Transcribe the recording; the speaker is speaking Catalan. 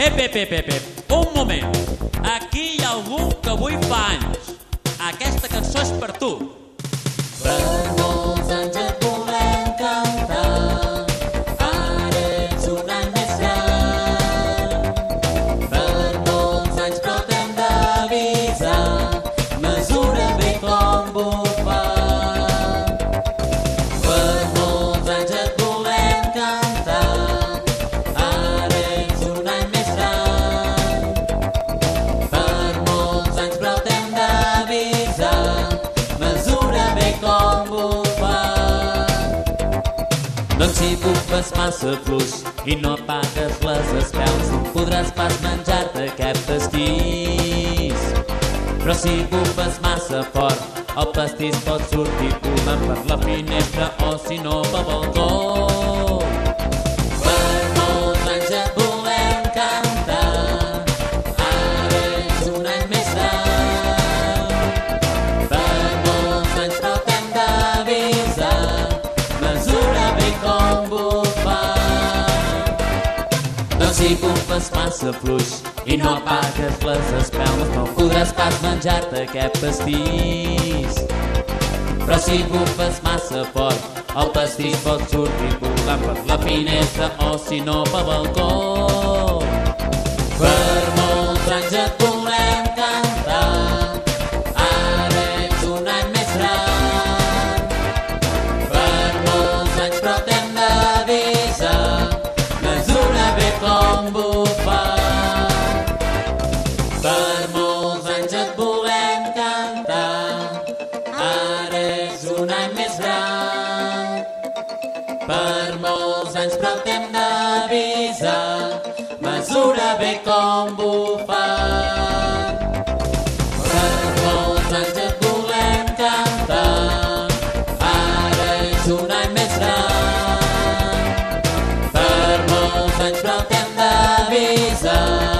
Ep, ep, ep, ep, ep. Un moment. Aquí hi ha algú que avui fa anys. Aquesta cançó és per tu. Doncs si bufes massa fluix i no apagues les espels, podràs pas menjar-te aquest pastís. Però si bufes massa fort, el pastís pot sortir volant per la finestra o si no pel balcó. Si bufes massa fluix i no apagues les espelmes, no podràs pas menjar-te aquest pastís. Però si bufes massa fort, el pastís pot sortir volant per la finestra o si no pel balcó. Per molts anys et volem Per molts anys et volem cantar, ara és un any més gran. Per molts anys però t'hem d'avisar, mesura bé com bufa. Per molts anys et volem cantar, ara és un any més gran. Per molts anys però t'hem d'avisar,